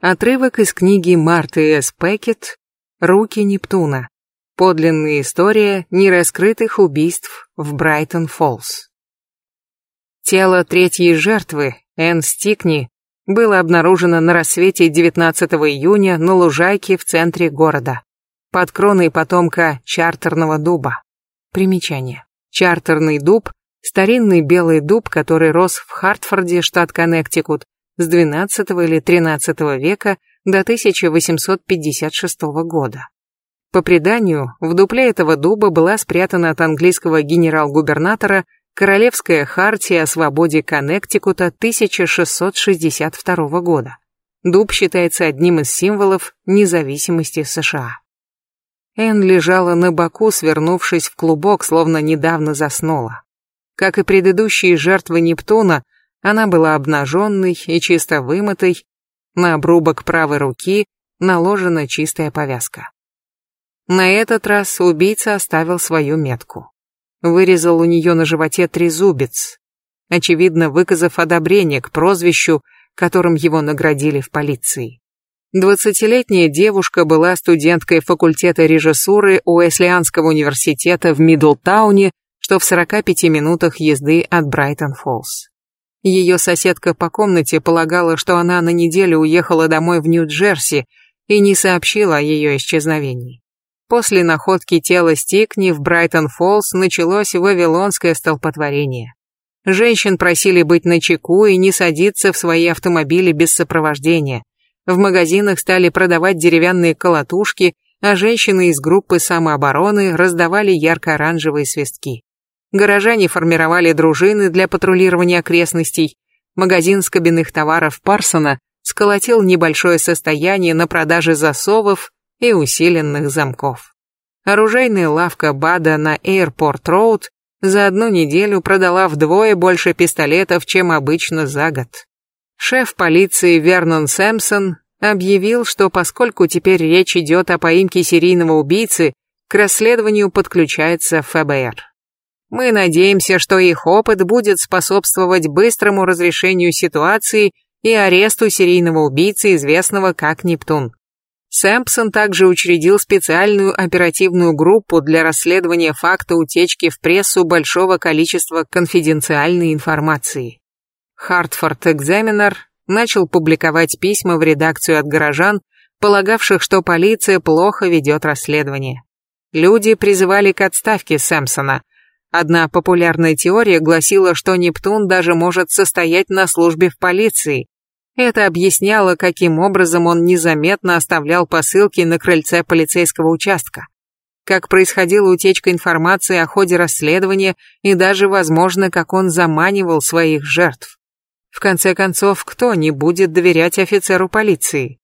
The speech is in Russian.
Отрывок из книги Марты С. Пекет «Руки Нептуна. Подлинная история нераскрытых убийств в Брайтон-Фоллс». Тело третьей жертвы, Энн Стикни, было обнаружено на рассвете 19 июня на лужайке в центре города, под кроной потомка чартерного дуба. Примечание. Чартерный дуб – старинный белый дуб, который рос в Хартфорде, штат Коннектикут, с XII или XIII века до 1856 года. По преданию, в дупле этого дуба была спрятана от английского генерал-губернатора Королевская хартия о свободе Коннектикута 1662 года. Дуб считается одним из символов независимости США. Энн лежала на боку, свернувшись в клубок, словно недавно заснула. Как и предыдущие жертвы Нептуна, она была обнаженной и чисто вымытой, на обрубок правой руки наложена чистая повязка. На этот раз убийца оставил свою метку вырезал у нее на животе трезубец, очевидно выказав одобрение к прозвищу, которым его наградили в полиции. Двадцатилетняя девушка была студенткой факультета режиссуры Уэслианского университета в Мидлтауне, что в 45 минутах езды от Брайтон-Фоллс. Ее соседка по комнате полагала, что она на неделю уехала домой в Нью-Джерси и не сообщила о ее исчезновении. После находки тела Стикни в Брайтон-Фоллс началось вавилонское столпотворение. Женщин просили быть начеку и не садиться в свои автомобили без сопровождения. В магазинах стали продавать деревянные колотушки, а женщины из группы самообороны раздавали ярко-оранжевые свистки. Горожане формировали дружины для патрулирования окрестностей. Магазин скобяных товаров Парсона сколотил небольшое состояние на продаже засовов и усиленных замков. Оружейная лавка Бада на Эйрпорт-Роуд за одну неделю продала вдвое больше пистолетов, чем обычно за год. Шеф полиции Вернон Сэмпсон объявил, что поскольку теперь речь идет о поимке серийного убийцы, к расследованию подключается ФБР. Мы надеемся, что их опыт будет способствовать быстрому разрешению ситуации и аресту серийного убийцы, известного как Нептун. Сэмпсон также учредил специальную оперативную группу для расследования факта утечки в прессу большого количества конфиденциальной информации. Хартфорд Экзаменер начал публиковать письма в редакцию от горожан, полагавших, что полиция плохо ведет расследование. Люди призывали к отставке Сэмпсона. Одна популярная теория гласила, что Нептун даже может состоять на службе в полиции, это объясняло, каким образом он незаметно оставлял посылки на крыльце полицейского участка. Как происходила утечка информации о ходе расследования и даже, возможно, как он заманивал своих жертв. В конце концов, кто не будет доверять офицеру полиции?